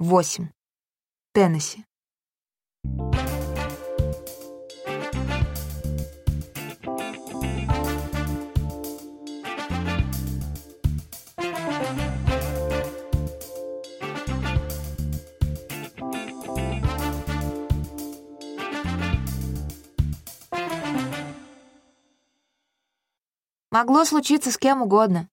8. Теннесси. Могло случиться с кем угодно.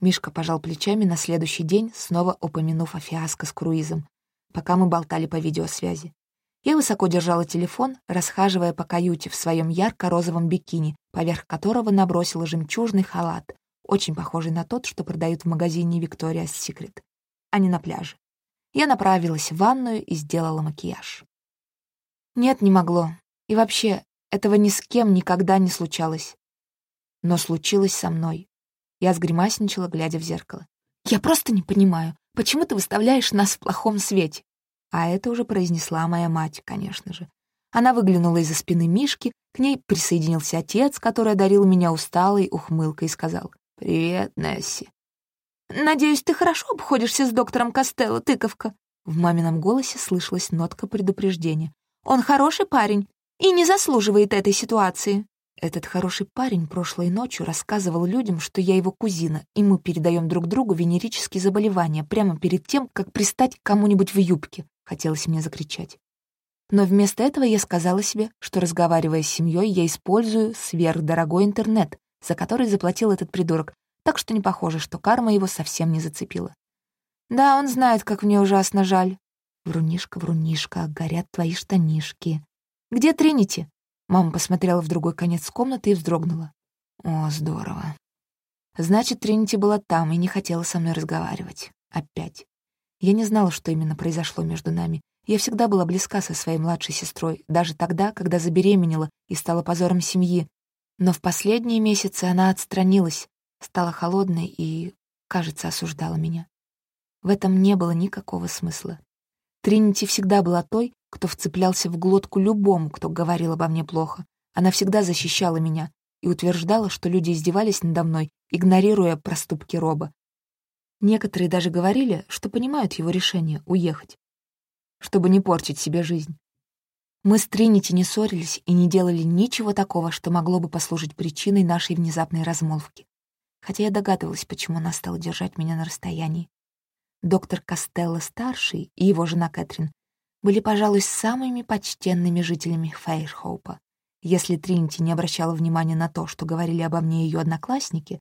Мишка пожал плечами на следующий день, снова упомянув о фиаско с круизом, пока мы болтали по видеосвязи. Я высоко держала телефон, расхаживая по каюте в своем ярко-розовом бикини, поверх которого набросила жемчужный халат, очень похожий на тот, что продают в магазине Victoria's Secret, а не на пляже. Я направилась в ванную и сделала макияж. Нет, не могло. И вообще, этого ни с кем никогда не случалось. Но случилось со мной. Я сгримасничала, глядя в зеркало. «Я просто не понимаю, почему ты выставляешь нас в плохом свете?» А это уже произнесла моя мать, конечно же. Она выглянула из-за спины Мишки, к ней присоединился отец, который одарил меня усталой ухмылкой и сказал «Привет, Несси». «Надеюсь, ты хорошо обходишься с доктором Костелло, тыковка?» В мамином голосе слышалась нотка предупреждения. «Он хороший парень и не заслуживает этой ситуации». Этот хороший парень прошлой ночью рассказывал людям, что я его кузина, и мы передаем друг другу венерические заболевания прямо перед тем, как пристать к кому-нибудь в юбке, хотелось мне закричать. Но вместо этого я сказала себе, что, разговаривая с семьей, я использую сверхдорогой интернет, за который заплатил этот придурок, так что не похоже, что карма его совсем не зацепила. Да, он знает, как мне ужасно жаль. Врунишка, врунишка, горят твои штанишки. Где Тринити? Мама посмотрела в другой конец комнаты и вздрогнула. О, здорово. Значит, Тринити была там и не хотела со мной разговаривать. Опять. Я не знала, что именно произошло между нами. Я всегда была близка со своей младшей сестрой, даже тогда, когда забеременела и стала позором семьи. Но в последние месяцы она отстранилась, стала холодной и, кажется, осуждала меня. В этом не было никакого смысла. Тринити всегда была той, кто вцеплялся в глотку любому, кто говорил обо мне плохо. Она всегда защищала меня и утверждала, что люди издевались надо мной, игнорируя проступки Роба. Некоторые даже говорили, что понимают его решение уехать, чтобы не портить себе жизнь. Мы с Тринити не ссорились и не делали ничего такого, что могло бы послужить причиной нашей внезапной размолвки. Хотя я догадывалась, почему она стала держать меня на расстоянии. Доктор Костелло-старший и его жена Кэтрин были, пожалуй, самыми почтенными жителями Фейрхоупа. Если Тринити не обращала внимания на то, что говорили обо мне ее одноклассники,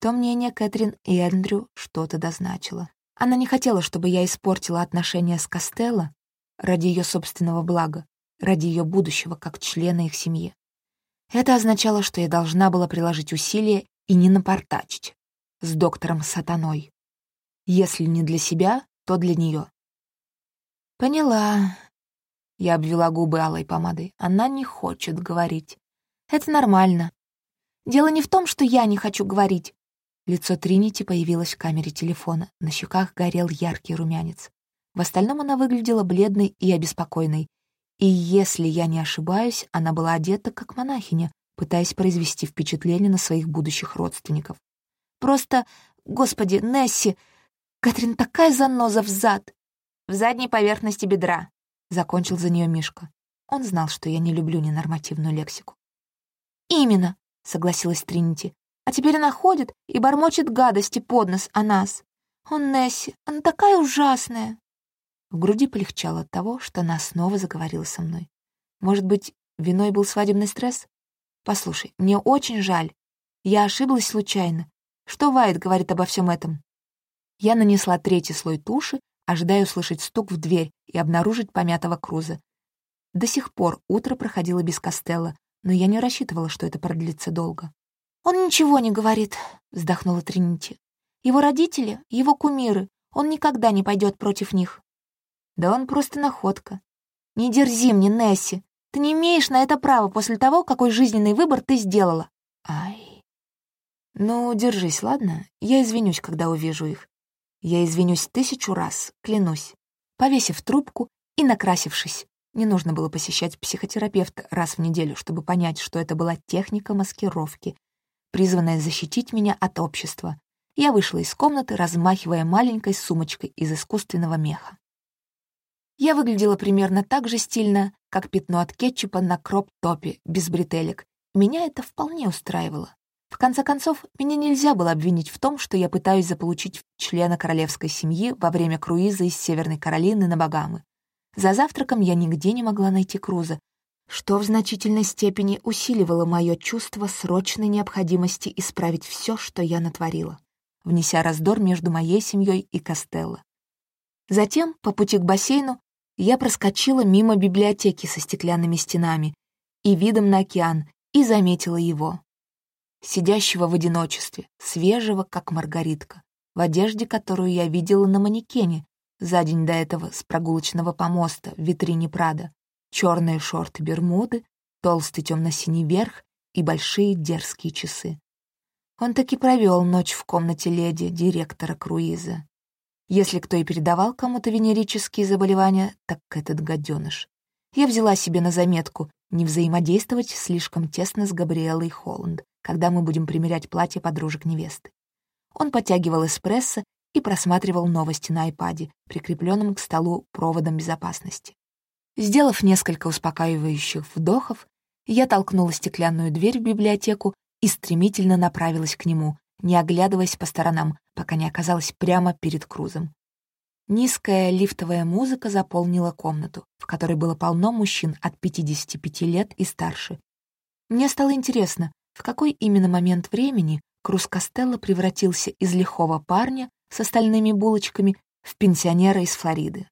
то мнение Кэтрин и Эндрю что-то дозначило. Она не хотела, чтобы я испортила отношения с Костелло ради ее собственного блага, ради ее будущего как члена их семьи. Это означало, что я должна была приложить усилия и не напортачить с доктором Сатаной. Если не для себя, то для нее. «Поняла». Я обвела губы алой помадой. Она не хочет говорить. Это нормально. Дело не в том, что я не хочу говорить. Лицо Тринити появилось в камере телефона. На щеках горел яркий румянец. В остальном она выглядела бледной и обеспокоенной. И если я не ошибаюсь, она была одета как монахиня, пытаясь произвести впечатление на своих будущих родственников. Просто, господи, Несси, Катрин такая заноза в зад. В задней поверхности бедра. Закончил за нее Мишка. Он знал, что я не люблю ненормативную лексику. «Именно», — согласилась Тринити. «А теперь она ходит и бормочет гадости под нос о нас. Он Несси, она такая ужасная». В груди полегчало от того, что она снова заговорила со мной. Может быть, виной был свадебный стресс? Послушай, мне очень жаль. Я ошиблась случайно. Что Вайт говорит обо всем этом? Я нанесла третий слой туши, ожидая услышать стук в дверь и обнаружить помятого Круза. До сих пор утро проходило без Костелла, но я не рассчитывала, что это продлится долго. «Он ничего не говорит», — вздохнула Тринити. «Его родители — его кумиры. Он никогда не пойдет против них». «Да он просто находка». «Не дерзи мне, Несси. Ты не имеешь на это права после того, какой жизненный выбор ты сделала». «Ай». «Ну, держись, ладно? Я извинюсь, когда увижу их. Я извинюсь тысячу раз, клянусь. Повесив трубку и накрасившись. Не нужно было посещать психотерапевта раз в неделю, чтобы понять, что это была техника маскировки, призванная защитить меня от общества. Я вышла из комнаты, размахивая маленькой сумочкой из искусственного меха. Я выглядела примерно так же стильно, как пятно от кетчупа на кроп-топе, без бретелек. Меня это вполне устраивало. В конце концов, меня нельзя было обвинить в том, что я пытаюсь заполучить члена королевской семьи во время круиза из Северной Каролины на Багамы. За завтраком я нигде не могла найти Круза, что в значительной степени усиливало мое чувство срочной необходимости исправить все, что я натворила, внеся раздор между моей семьей и Костелло. Затем, по пути к бассейну, я проскочила мимо библиотеки со стеклянными стенами и видом на океан и заметила его, сидящего в одиночестве, свежего, как маргаритка, в одежде, которую я видела на манекене за день до этого с прогулочного помоста в витрине Прада черные шорты-бермуды, толстый темно-синий верх и большие дерзкие часы. Он таки провел ночь в комнате леди, директора круиза. Если кто и передавал кому-то венерические заболевания, так этот гаденыш. Я взяла себе на заметку не взаимодействовать слишком тесно с Габриэлой Холланд, когда мы будем примерять платье подружек невесты. Он подтягивал эспрессо и просматривал новости на айпаде, прикрепленном к столу проводом безопасности. Сделав несколько успокаивающих вдохов, я толкнула стеклянную дверь в библиотеку и стремительно направилась к нему, не оглядываясь по сторонам, пока не оказалась прямо перед Крузом. Низкая лифтовая музыка заполнила комнату, в которой было полно мужчин от 55 лет и старше. Мне стало интересно, в какой именно момент времени Круз Костелло превратился из лихого парня с остальными булочками в пенсионера из Флориды.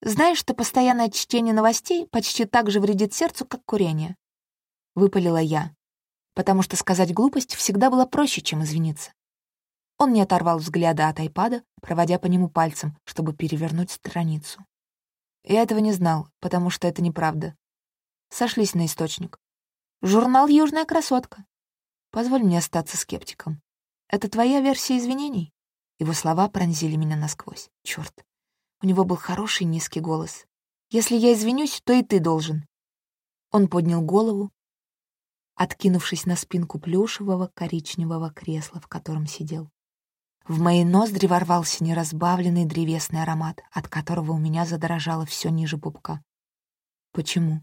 Знаешь, что постоянное чтение новостей почти так же вредит сердцу, как курение?» Выпалила я, потому что сказать глупость всегда было проще, чем извиниться. Он не оторвал взгляда от айпада, проводя по нему пальцем, чтобы перевернуть страницу. Я этого не знал, потому что это неправда. Сошлись на источник. Журнал «Южная красотка». Позволь мне остаться скептиком. Это твоя версия извинений? Его слова пронзили меня насквозь. Черт, у него был хороший низкий голос. «Если я извинюсь, то и ты должен». Он поднял голову, откинувшись на спинку плюшевого коричневого кресла, в котором сидел. В мои ноздри ворвался неразбавленный древесный аромат, от которого у меня задорожало все ниже пупка. «Почему?»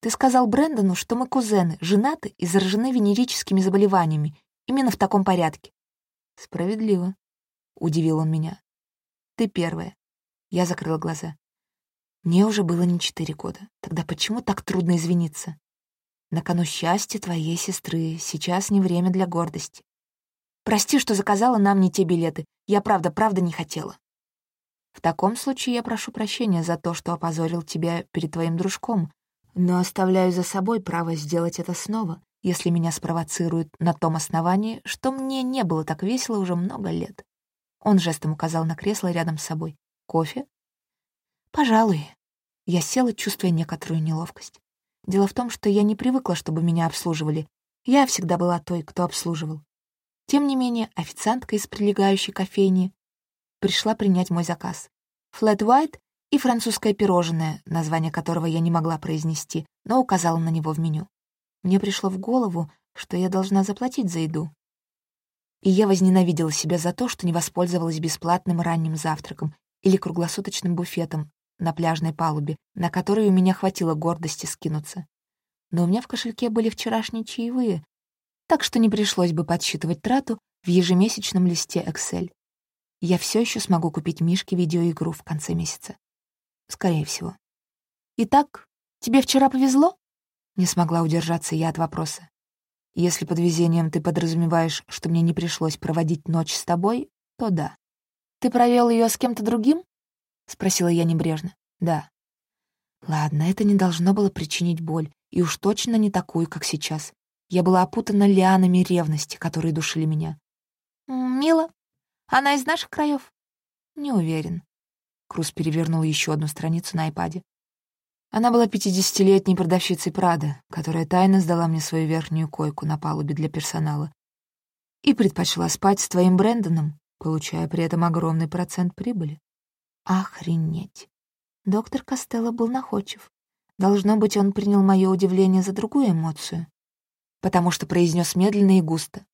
«Ты сказал Брэндону, что мы кузены, женаты и заражены венерическими заболеваниями, именно в таком порядке». «Справедливо», — удивил он меня. «Ты первая. Я закрыла глаза. Мне уже было не четыре года. Тогда почему так трудно извиниться? На кону счастья твоей сестры. Сейчас не время для гордости. Прости, что заказала нам не те билеты. Я правда, правда не хотела. В таком случае я прошу прощения за то, что опозорил тебя перед твоим дружком, но оставляю за собой право сделать это снова, если меня спровоцируют на том основании, что мне не было так весело уже много лет. Он жестом указал на кресло рядом с собой. Кофе? Пожалуй. Я села, чувствуя некоторую неловкость. Дело в том, что я не привыкла, чтобы меня обслуживали. Я всегда была той, кто обслуживал. Тем не менее, официантка из прилегающей кофейни пришла принять мой заказ. Флэт White и французское пирожное, название которого я не могла произнести, но указала на него в меню. Мне пришло в голову, что я должна заплатить за еду. И я возненавидела себя за то, что не воспользовалась бесплатным ранним завтраком или круглосуточным буфетом на пляжной палубе, на который у меня хватило гордости скинуться. Но у меня в кошельке были вчерашние чаевые, так что не пришлось бы подсчитывать трату в ежемесячном листе Excel. Я все еще смогу купить Мишке видеоигру в конце месяца. Скорее всего. «Итак, тебе вчера повезло?» Не смогла удержаться я от вопроса. «Если под везением ты подразумеваешь, что мне не пришлось проводить ночь с тобой, то да». «Ты провел ее с кем-то другим?» — спросила я небрежно. «Да». Ладно, это не должно было причинить боль, и уж точно не такую, как сейчас. Я была опутана лианами ревности, которые душили меня. «Мила, она из наших краев? «Не уверен». Круз перевернул еще одну страницу на айпаде. Она была пятидесятилетней продавщицей Прада, которая тайно сдала мне свою верхнюю койку на палубе для персонала и предпочла спать с твоим Брэндоном, получая при этом огромный процент прибыли. Охренеть. Доктор Костелло был находчив. Должно быть, он принял мое удивление за другую эмоцию, потому что произнес медленно и густо.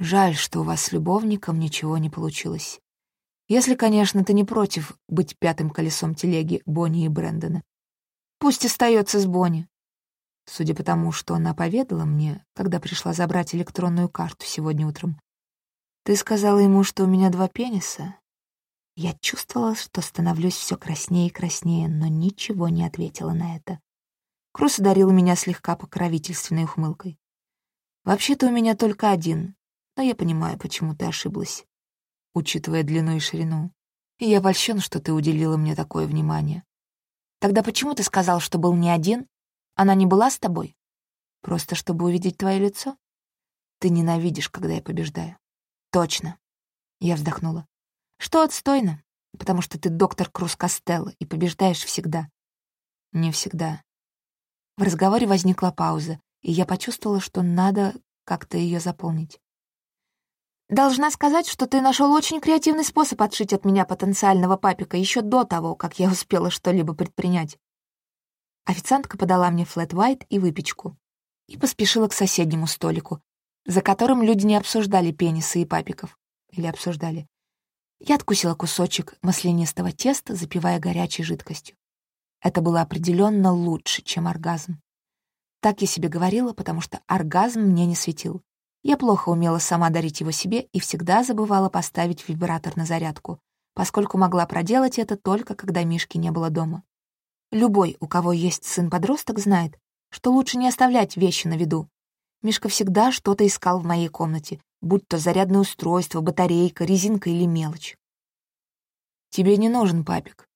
«Жаль, что у вас с любовником ничего не получилось. Если, конечно, ты не против быть пятым колесом телеги Бонни и Брэндона. Пусть остается с Бонни. Судя по тому, что она поведала мне, когда пришла забрать электронную карту сегодня утром. Ты сказала ему, что у меня два пениса? Я чувствовала, что становлюсь все краснее и краснее, но ничего не ответила на это. Крус одарил меня слегка покровительственной ухмылкой. «Вообще-то у меня только один, но я понимаю, почему ты ошиблась, учитывая длину и ширину. И я вольщен, что ты уделила мне такое внимание. Тогда почему ты сказал, что был не один? Она не была с тобой? Просто чтобы увидеть твое лицо? Ты ненавидишь, когда я побеждаю. Точно. Я вздохнула. Что отстойно, потому что ты доктор Круз Костелло и побеждаешь всегда. Не всегда. В разговоре возникла пауза, и я почувствовала, что надо как-то ее заполнить. «Должна сказать, что ты нашел очень креативный способ отшить от меня потенциального папика еще до того, как я успела что-либо предпринять». Официантка подала мне флэт-вайт и выпечку и поспешила к соседнему столику, за которым люди не обсуждали пенисы и папиков. Или обсуждали. Я откусила кусочек маслянистого теста, запивая горячей жидкостью. Это было определенно лучше, чем оргазм. Так я себе говорила, потому что оргазм мне не светил. Я плохо умела сама дарить его себе и всегда забывала поставить вибратор на зарядку, поскольку могла проделать это только когда Мишки не было дома. Любой, у кого есть сын-подросток, знает, что лучше не оставлять вещи на виду. Мишка всегда что-то искал в моей комнате, будь то зарядное устройство, батарейка, резинка или мелочь. «Тебе не нужен папик».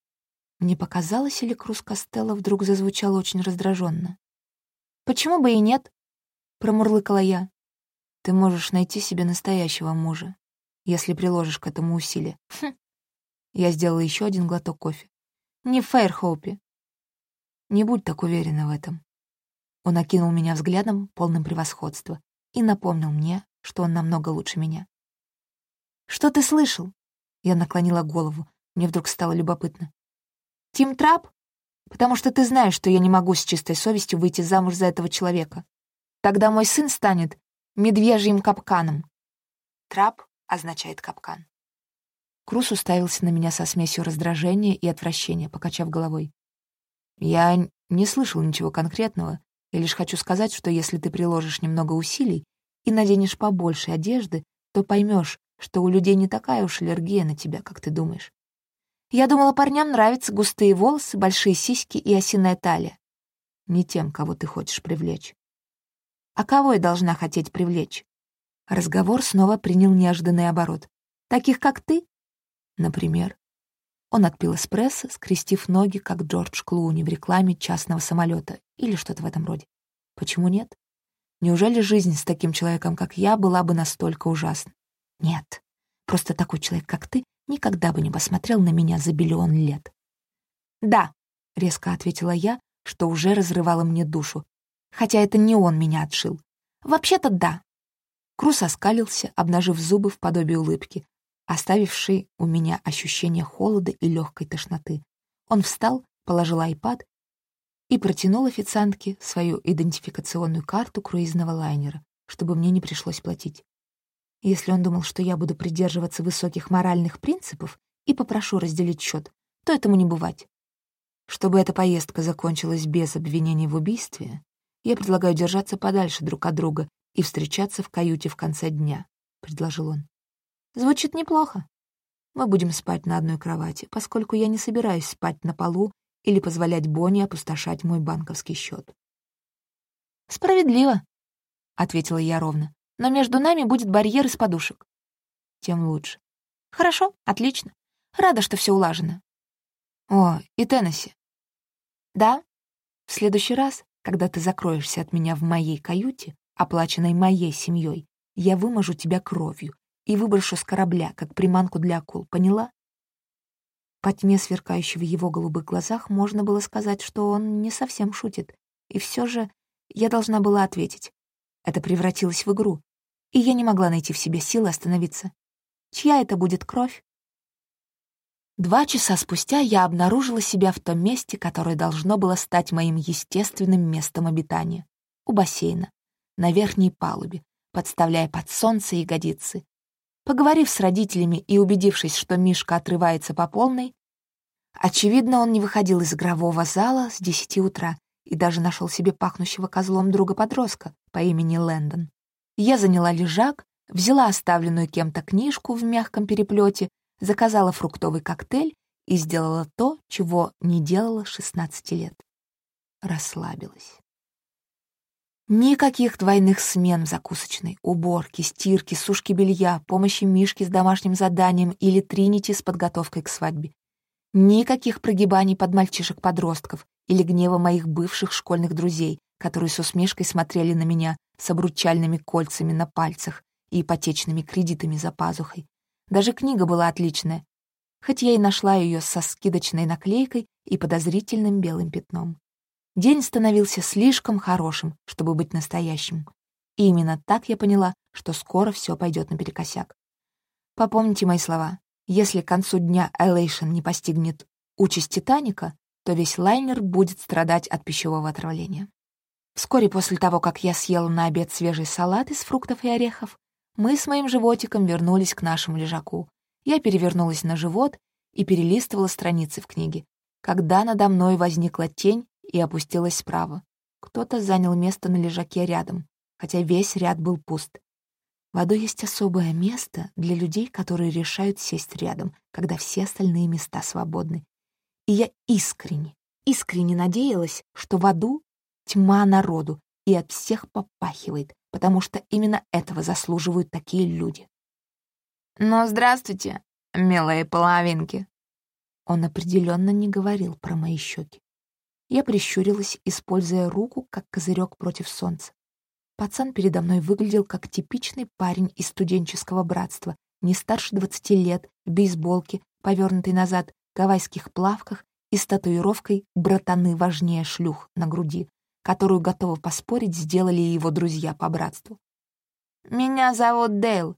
Мне показалось, или Круз Костелло вдруг зазвучал очень раздраженно. «Почему бы и нет?» — промурлыкала я. «Ты можешь найти себе настоящего мужа, если приложишь к этому усилия». Хм. Я сделала еще один глоток кофе. «Не в Фейрхоупе». «Не будь так уверена в этом». Он окинул меня взглядом, полным превосходства, и напомнил мне, что он намного лучше меня. «Что ты слышал?» Я наклонила голову. Мне вдруг стало любопытно. «Тим Трап? Потому что ты знаешь, что я не могу с чистой совестью выйти замуж за этого человека. Тогда мой сын станет медвежьим капканом». Трап означает капкан. Крус уставился на меня со смесью раздражения и отвращения, покачав головой. «Я не слышал ничего конкретного. Я лишь хочу сказать, что если ты приложишь немного усилий, и наденешь побольше одежды, то поймешь, что у людей не такая уж аллергия на тебя, как ты думаешь. Я думала, парням нравятся густые волосы, большие сиськи и осиная талия. Не тем, кого ты хочешь привлечь. А кого я должна хотеть привлечь? Разговор снова принял неожиданный оборот. Таких, как ты? Например. Он отпил эспрессо, скрестив ноги, как Джордж Клуни в рекламе частного самолета или что-то в этом роде. Почему нет? Неужели жизнь с таким человеком, как я, была бы настолько ужасна? Нет. Просто такой человек, как ты, никогда бы не посмотрел на меня за биллион лет. «Да», — резко ответила я, что уже разрывало мне душу. Хотя это не он меня отшил. «Вообще-то да». Крус оскалился, обнажив зубы в подобие улыбки, оставивший у меня ощущение холода и легкой тошноты. Он встал, положил айпад и протянул официантке свою идентификационную карту круизного лайнера, чтобы мне не пришлось платить. Если он думал, что я буду придерживаться высоких моральных принципов и попрошу разделить счет, то этому не бывать. Чтобы эта поездка закончилась без обвинений в убийстве, я предлагаю держаться подальше друг от друга и встречаться в каюте в конце дня, — предложил он. Звучит неплохо. Мы будем спать на одной кровати, поскольку я не собираюсь спать на полу или позволять Бонни опустошать мой банковский счет. «Справедливо», — ответила я ровно. «Но между нами будет барьер из подушек». «Тем лучше». «Хорошо, отлично. Рада, что все улажено». «О, и Теннесси». «Да. В следующий раз, когда ты закроешься от меня в моей каюте, оплаченной моей семьей, я выможу тебя кровью и выброшу с корабля, как приманку для акул, поняла?» По тьме, сверкающей в его голубых глазах, можно было сказать, что он не совсем шутит. И все же я должна была ответить. Это превратилось в игру, и я не могла найти в себе силы остановиться. Чья это будет кровь? Два часа спустя я обнаружила себя в том месте, которое должно было стать моим естественным местом обитания — у бассейна, на верхней палубе, подставляя под солнце ягодицы. Поговорив с родителями и убедившись, что Мишка отрывается по полной, очевидно, он не выходил из игрового зала с десяти утра и даже нашел себе пахнущего козлом друга-подростка по имени Лэндон. Я заняла лежак, взяла оставленную кем-то книжку в мягком переплете, заказала фруктовый коктейль и сделала то, чего не делала 16 лет. Расслабилась. Никаких двойных смен в закусочной, уборки, стирки, сушки белья, помощи Мишке с домашним заданием или Тринити с подготовкой к свадьбе. Никаких прогибаний под мальчишек-подростков или гнева моих бывших школьных друзей, которые с усмешкой смотрели на меня с обручальными кольцами на пальцах и ипотечными кредитами за пазухой. Даже книга была отличная, хоть я и нашла ее со скидочной наклейкой и подозрительным белым пятном. День становился слишком хорошим, чтобы быть настоящим. И именно так я поняла, что скоро все пойдет наперекосяк. Попомните мои слова. Если к концу дня Элейшн не постигнет участь Титаника, то весь лайнер будет страдать от пищевого отравления. Вскоре после того, как я съела на обед свежий салат из фруктов и орехов, мы с моим животиком вернулись к нашему лежаку. Я перевернулась на живот и перелистывала страницы в книге, когда надо мной возникла тень и опустилась справа. Кто-то занял место на лежаке рядом, хотя весь ряд был пуст. В аду есть особое место для людей, которые решают сесть рядом, когда все остальные места свободны. И я искренне, искренне надеялась, что в аду тьма народу и от всех попахивает, потому что именно этого заслуживают такие люди. «Ну, здравствуйте, милые половинки!» Он определенно не говорил про мои щеки. Я прищурилась, используя руку как козырек против солнца. Пацан передо мной выглядел как типичный парень из студенческого братства, не старше двадцати лет, в бейсболке, повернутой назад, гавайских плавках и с татуировкой «братаны важнее шлюх» на груди, которую, готовы поспорить, сделали его друзья по братству. «Меня зовут Дейл».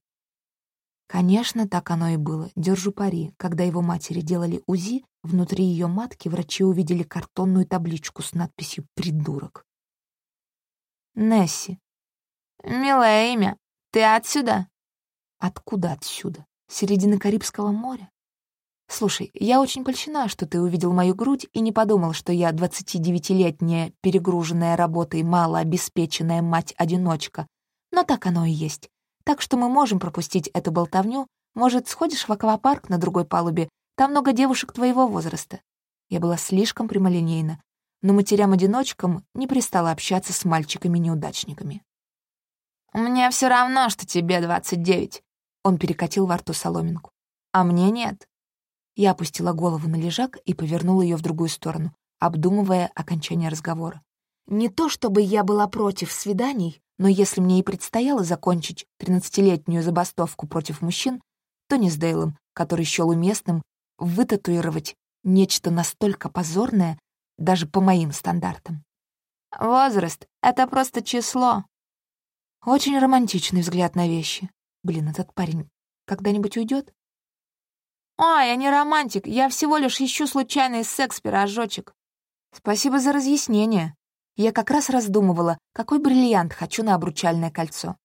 Конечно, так оно и было, держу пари. Когда его матери делали УЗИ, внутри ее матки врачи увидели картонную табличку с надписью «Придурок». «Несси». «Милое имя. Ты отсюда?» «Откуда отсюда? Середины Карибского моря?» «Слушай, я очень польщена, что ты увидел мою грудь и не подумал, что я 29-летняя, перегруженная работой, малообеспеченная мать-одиночка. Но так оно и есть. Так что мы можем пропустить эту болтовню. Может, сходишь в аквапарк на другой палубе? Там много девушек твоего возраста». Я была слишком прямолинейна, но матерям-одиночкам не пристала общаться с мальчиками-неудачниками. «Мне все равно, что тебе 29», — он перекатил во рту соломинку. «А мне нет. Я опустила голову на лежак и повернула ее в другую сторону, обдумывая окончание разговора. Не то чтобы я была против свиданий, но если мне и предстояло закончить тринадцатилетнюю забастовку против мужчин, то не с Дейлом, который счел уместным вытатуировать нечто настолько позорное даже по моим стандартам. «Возраст — это просто число». Очень романтичный взгляд на вещи. Блин, этот парень когда-нибудь уйдет? «А, я не романтик, я всего лишь ищу случайный секс-пирожочек». «Спасибо за разъяснение. Я как раз раздумывала, какой бриллиант хочу на обручальное кольцо.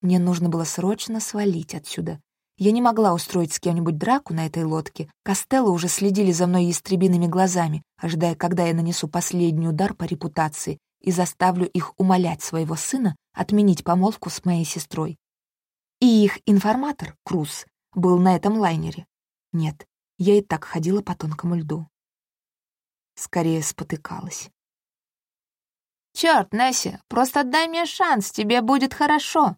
Мне нужно было срочно свалить отсюда. Я не могла устроить с кем-нибудь драку на этой лодке. Костелло уже следили за мной ястребиными глазами, ожидая, когда я нанесу последний удар по репутации и заставлю их умолять своего сына отменить помолвку с моей сестрой. И их информатор, Круз, был на этом лайнере. Нет, я и так ходила по тонкому льду. Скорее спотыкалась. «Чёрт, Несси, просто дай мне шанс, тебе будет хорошо!»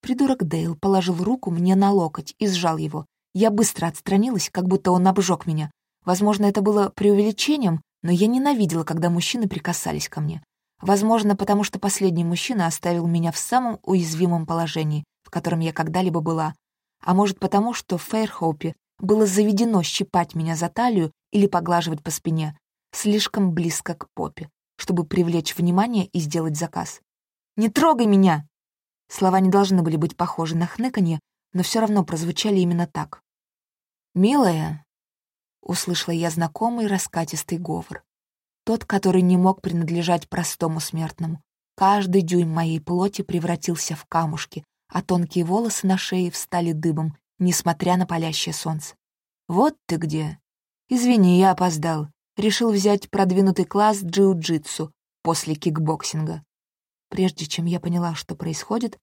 Придурок Дейл положил руку мне на локоть и сжал его. Я быстро отстранилась, как будто он обжег меня. Возможно, это было преувеличением, но я ненавидела, когда мужчины прикасались ко мне. Возможно, потому что последний мужчина оставил меня в самом уязвимом положении, в котором я когда-либо была. А может, потому что в Фейрхоупе было заведено щипать меня за талию или поглаживать по спине, слишком близко к попе, чтобы привлечь внимание и сделать заказ. «Не трогай меня!» Слова не должны были быть похожи на хныканье, но все равно прозвучали именно так. «Милая», — услышала я знакомый раскатистый говор, тот, который не мог принадлежать простому смертному. Каждый дюйм моей плоти превратился в камушки, а тонкие волосы на шее встали дыбом, несмотря на палящее солнце. «Вот ты где!» «Извини, я опоздал. Решил взять продвинутый класс джиу-джитсу после кикбоксинга». Прежде чем я поняла, что происходит,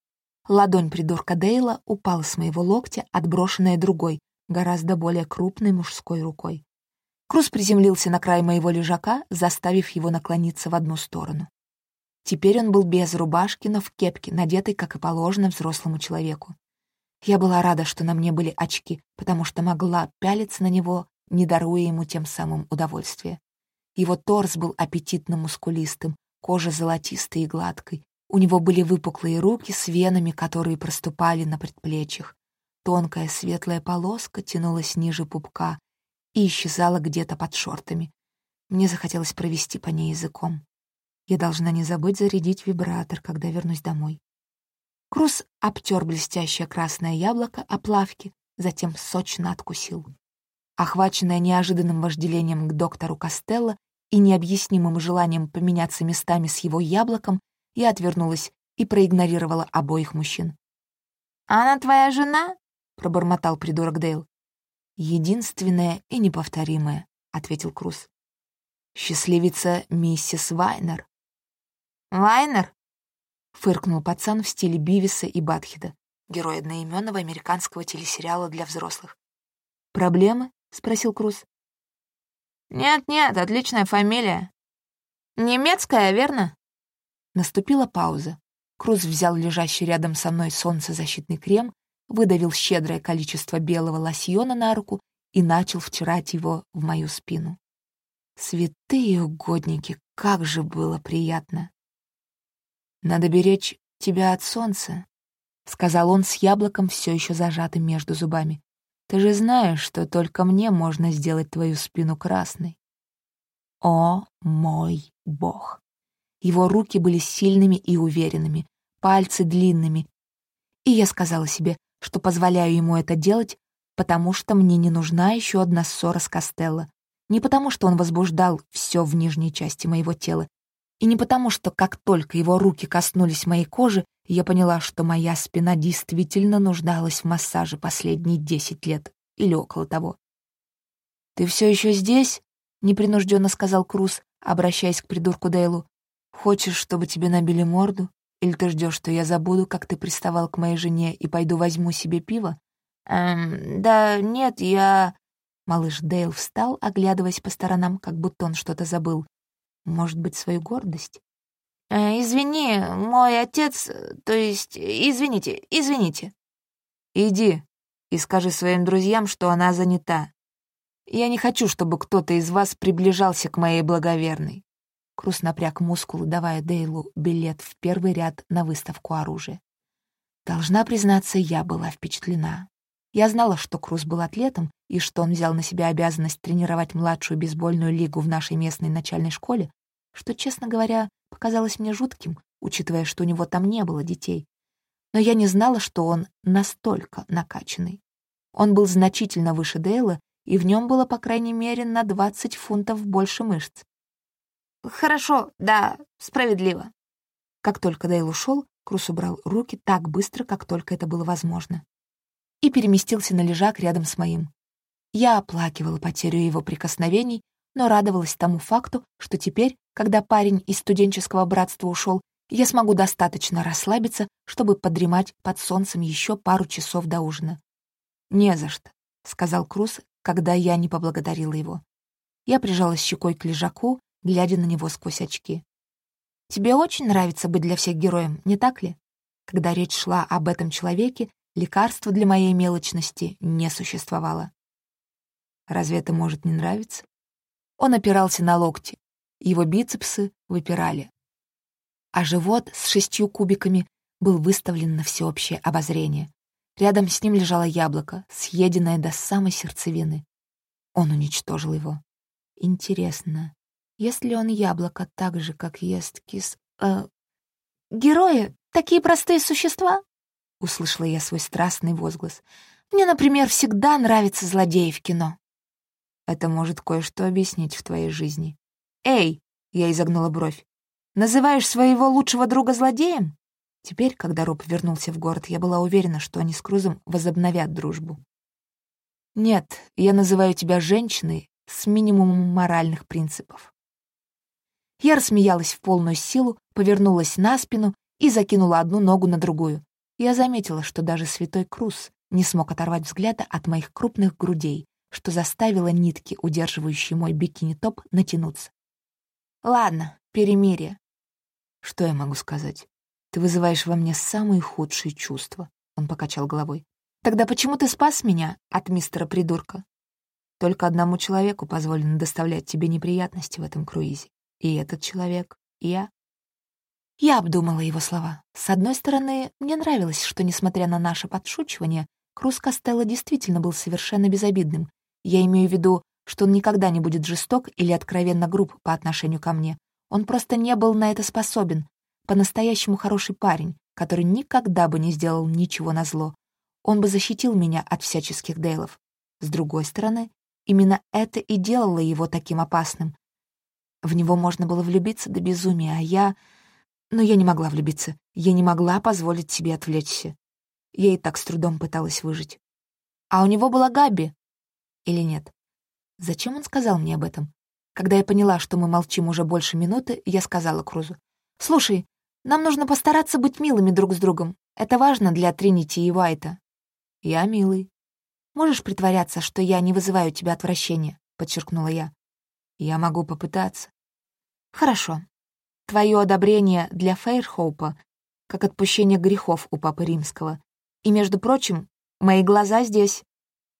ладонь придурка Дейла упала с моего локтя, отброшенная другой, гораздо более крупной мужской рукой. Круз приземлился на край моего лежака, заставив его наклониться в одну сторону. Теперь он был без рубашки, но в кепке, надетой, как и положено, взрослому человеку. Я была рада, что на мне были очки, потому что могла пялиться на него, не даруя ему тем самым удовольствие. Его торс был аппетитно-мускулистым, кожа золотистой и гладкой. У него были выпуклые руки с венами, которые проступали на предплечьях. Тонкая светлая полоска тянулась ниже пупка и исчезала где-то под шортами. Мне захотелось провести по ней языком. Я должна не забыть зарядить вибратор, когда вернусь домой. Круз обтер блестящее красное яблоко о плавке, затем сочно откусил. Охваченная неожиданным вожделением к доктору Костелло и необъяснимым желанием поменяться местами с его яблоком, я отвернулась и проигнорировала обоих мужчин. «Она твоя жена?» — пробормотал придурок Дейл. «Единственная и неповторимая», — ответил Круз. «Счастливица миссис Вайнер». «Вайнер?» — фыркнул пацан в стиле Бивиса и Батхеда, герой одноименного американского телесериала для взрослых. «Проблемы?» — спросил Круз. «Нет-нет, отличная фамилия. Немецкая, верно?» Наступила пауза. Круз взял лежащий рядом со мной солнцезащитный крем, выдавил щедрое количество белого лосьона на руку и начал втирать его в мою спину. Святые угодники, как же было приятно! «Надо беречь тебя от солнца», — сказал он с яблоком, все еще зажатым между зубами. «Ты же знаешь, что только мне можно сделать твою спину красной». О мой бог! Его руки были сильными и уверенными, пальцы длинными. И я сказала себе, что позволяю ему это делать, потому что мне не нужна еще одна ссора с Костелло. Не потому, что он возбуждал все в нижней части моего тела, и не потому, что как только его руки коснулись моей кожи, я поняла, что моя спина действительно нуждалась в массаже последние десять лет или около того. «Ты все еще здесь?» — непринужденно сказал Круз, обращаясь к придурку Дейлу. «Хочешь, чтобы тебе набили морду? Или ты ждешь, что я забуду, как ты приставал к моей жене и пойду возьму себе пиво?» «Эм, да нет, я...» Малыш Дейл встал, оглядываясь по сторонам, как будто он что-то забыл. Может быть, свою гордость? Э, «Извини, мой отец... То есть, извините, извините». «Иди и скажи своим друзьям, что она занята. Я не хочу, чтобы кто-то из вас приближался к моей благоверной». Крус напряг мускулы, давая Дейлу билет в первый ряд на выставку оружия. Должна признаться, я была впечатлена. Я знала, что Круз был атлетом и что он взял на себя обязанность тренировать младшую бейсбольную лигу в нашей местной начальной школе, что, честно говоря, показалось мне жутким, учитывая, что у него там не было детей. Но я не знала, что он настолько накачанный. Он был значительно выше Дейла, и в нем было, по крайней мере, на 20 фунтов больше мышц. «Хорошо, да, справедливо». Как только Дейл ушел, Крус убрал руки так быстро, как только это было возможно и переместился на лежак рядом с моим. Я оплакивала потерю его прикосновений, но радовалась тому факту, что теперь, когда парень из студенческого братства ушел, я смогу достаточно расслабиться, чтобы подремать под солнцем еще пару часов до ужина. «Не за что», — сказал Круз, когда я не поблагодарила его. Я прижалась щекой к лежаку, глядя на него сквозь очки. «Тебе очень нравится быть для всех героем, не так ли?» Когда речь шла об этом человеке, Лекарства для моей мелочности не существовало. Разве это может не нравиться? Он опирался на локти, его бицепсы выпирали. А живот с шестью кубиками был выставлен на всеобщее обозрение. Рядом с ним лежало яблоко, съеденное до самой сердцевины. Он уничтожил его. Интересно, ест ли он яблоко так же, как ест кис... Э... Герои — такие простые существа? — услышала я свой страстный возглас. «Мне, например, всегда нравятся злодеи в кино». «Это может кое-что объяснить в твоей жизни». «Эй!» — я изогнула бровь. «Называешь своего лучшего друга злодеем?» Теперь, когда Роб вернулся в город, я была уверена, что они с Крузом возобновят дружбу. «Нет, я называю тебя женщиной с минимумом моральных принципов». Я рассмеялась в полную силу, повернулась на спину и закинула одну ногу на другую. Я заметила, что даже святой Круз не смог оторвать взгляда от моих крупных грудей, что заставило нитки, удерживающие мой бикини-топ, натянуться. «Ладно, перемирие». «Что я могу сказать? Ты вызываешь во мне самые худшие чувства», — он покачал головой. «Тогда почему ты спас меня от мистера-придурка?» «Только одному человеку позволено доставлять тебе неприятности в этом круизе. И этот человек — я». Я обдумала его слова. С одной стороны, мне нравилось, что, несмотря на наше подшучивание, Круз Костелло действительно был совершенно безобидным. Я имею в виду, что он никогда не будет жесток или откровенно груб по отношению ко мне. Он просто не был на это способен. По-настоящему хороший парень, который никогда бы не сделал ничего на зло. Он бы защитил меня от всяческих Дейлов. С другой стороны, именно это и делало его таким опасным. В него можно было влюбиться до безумия, а я... Но я не могла влюбиться. Я не могла позволить себе отвлечься. Я и так с трудом пыталась выжить. А у него была Габи. Или нет? Зачем он сказал мне об этом? Когда я поняла, что мы молчим уже больше минуты, я сказала Крузу. «Слушай, нам нужно постараться быть милыми друг с другом. Это важно для Тринити и Уайта». «Я милый». «Можешь притворяться, что я не вызываю у тебя отвращения?» — подчеркнула я. «Я могу попытаться». «Хорошо. Твое одобрение для Фейрхоупа как отпущение грехов у Папы Римского. И, между прочим, мои глаза здесь.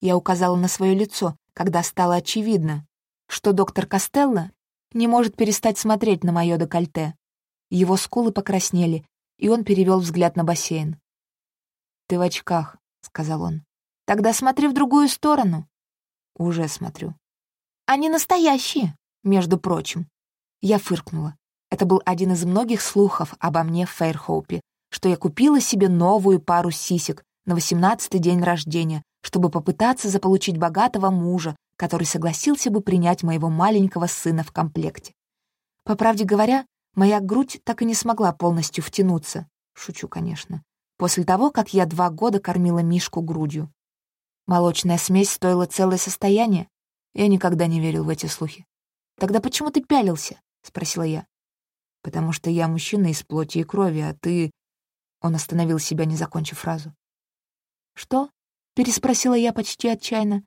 Я указала на свое лицо, когда стало очевидно, что доктор Костелло не может перестать смотреть на мое декольте. Его скулы покраснели, и он перевел взгляд на бассейн. «Ты в очках», — сказал он. «Тогда смотри в другую сторону». «Уже смотрю». «Они настоящие, между прочим». Я фыркнула. Это был один из многих слухов обо мне в Фейрхоупе, что я купила себе новую пару сисек на восемнадцатый день рождения, чтобы попытаться заполучить богатого мужа, который согласился бы принять моего маленького сына в комплекте. По правде говоря, моя грудь так и не смогла полностью втянуться. Шучу, конечно. После того, как я два года кормила Мишку грудью. Молочная смесь стоила целое состояние. Я никогда не верил в эти слухи. «Тогда почему ты пялился?» — спросила я потому что я мужчина из плоти и крови, а ты...» Он остановил себя, не закончив фразу. «Что?» — переспросила я почти отчаянно.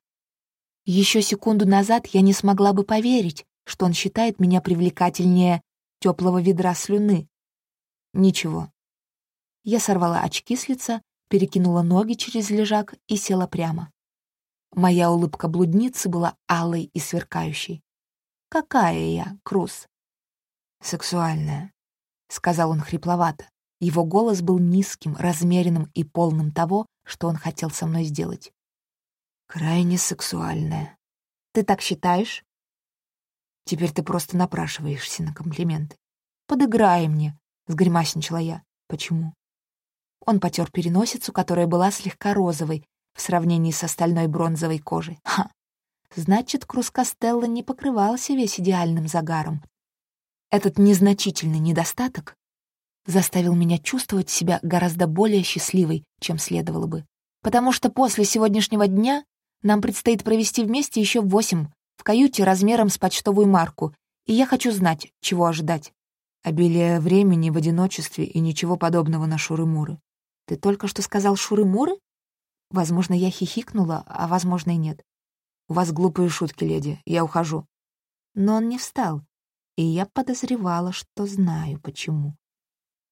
Еще секунду назад я не смогла бы поверить, что он считает меня привлекательнее теплого ведра слюны. Ничего. Я сорвала очки с лица, перекинула ноги через лежак и села прямо. Моя улыбка блудницы была алой и сверкающей. «Какая я, Круз?» Сексуальная», — сказал он хрипловато. Его голос был низким, размеренным и полным того, что он хотел со мной сделать. «Крайне сексуальная». «Ты так считаешь?» «Теперь ты просто напрашиваешься на комплименты». «Подыграй мне», — сгримасничала я. «Почему?» Он потер переносицу, которая была слегка розовой в сравнении с остальной бронзовой кожей. Ха! Значит, Круз Костелло не покрывался весь идеальным загаром, этот незначительный недостаток заставил меня чувствовать себя гораздо более счастливой, чем следовало бы. Потому что после сегодняшнего дня нам предстоит провести вместе еще восемь в каюте размером с почтовую марку, и я хочу знать, чего ожидать. Обилие времени в одиночестве и ничего подобного на шуры-муры. Ты только что сказал шуры-муры? Возможно, я хихикнула, а возможно и нет. У вас глупые шутки, леди, я ухожу. Но он не встал, и я подозревала, что знаю почему.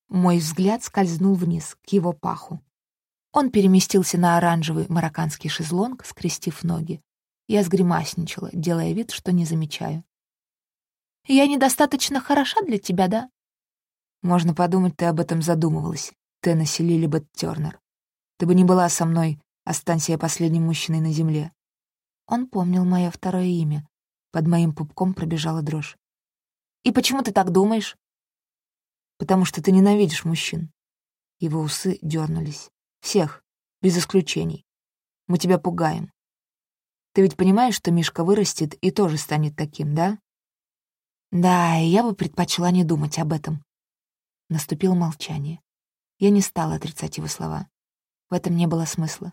Мой взгляд скользнул вниз, к его паху. Он переместился на оранжевый марокканский шезлонг, скрестив ноги. Я сгримасничала, делая вид, что не замечаю. «Я недостаточно хороша для тебя, да?» «Можно подумать, ты об этом задумывалась, Теннесси Лилибет Тёрнер. Ты бы не была со мной, останься я последним мужчиной на земле». Он помнил мое второе имя. Под моим пупком пробежала дрожь. «И почему ты так думаешь?» «Потому что ты ненавидишь мужчин». Его усы дернулись. «Всех, без исключений. Мы тебя пугаем. Ты ведь понимаешь, что Мишка вырастет и тоже станет таким, да?» «Да, и я бы предпочла не думать об этом». Наступило молчание. Я не стала отрицать его слова. В этом не было смысла.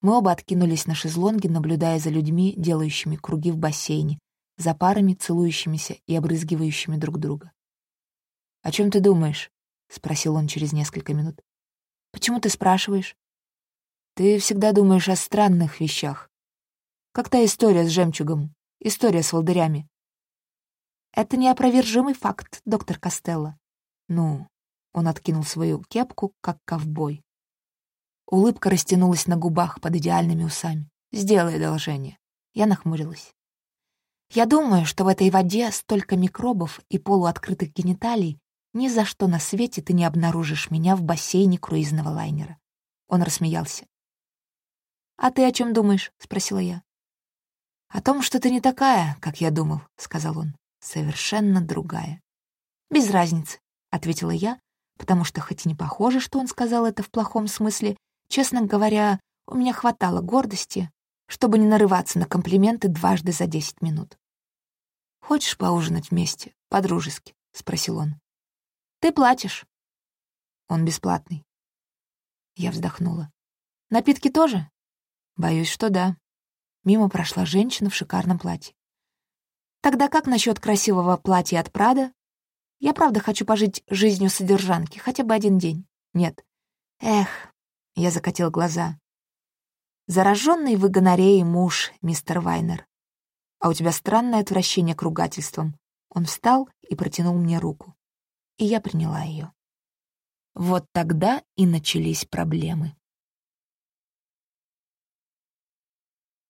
Мы оба откинулись на шезлонги, наблюдая за людьми, делающими круги в бассейне, за парами, целующимися и обрызгивающими друг друга. «О чем ты думаешь?» — спросил он через несколько минут. «Почему ты спрашиваешь?» «Ты всегда думаешь о странных вещах. Как та история с жемчугом, история с волдырями». «Это неопровержимый факт, доктор Костелло». «Ну...» — он откинул свою кепку, как ковбой. Улыбка растянулась на губах под идеальными усами. «Сделай одолжение». Я нахмурилась. «Я думаю, что в этой воде столько микробов и полуоткрытых гениталий, ни за что на свете ты не обнаружишь меня в бассейне круизного лайнера». Он рассмеялся. «А ты о чем думаешь?» — спросила я. «О том, что ты не такая, как я думал», — сказал он. «Совершенно другая». «Без разницы», — ответила я, потому что хоть и не похоже, что он сказал это в плохом смысле, Честно говоря, у меня хватало гордости, чтобы не нарываться на комплименты дважды за десять минут. «Хочешь поужинать вместе, по-дружески?» — спросил он. «Ты платишь». «Он бесплатный». Я вздохнула. «Напитки тоже?» «Боюсь, что да». Мимо прошла женщина в шикарном платье. «Тогда как насчет красивого платья от Прада? Я правда хочу пожить жизнью содержанки, хотя бы один день. Нет. Эх, я закатил глаза. «Зараженный вы гонореей муж, мистер Вайнер. А у тебя странное отвращение к ругательствам». Он встал и протянул мне руку. И я приняла ее. Вот тогда и начались проблемы.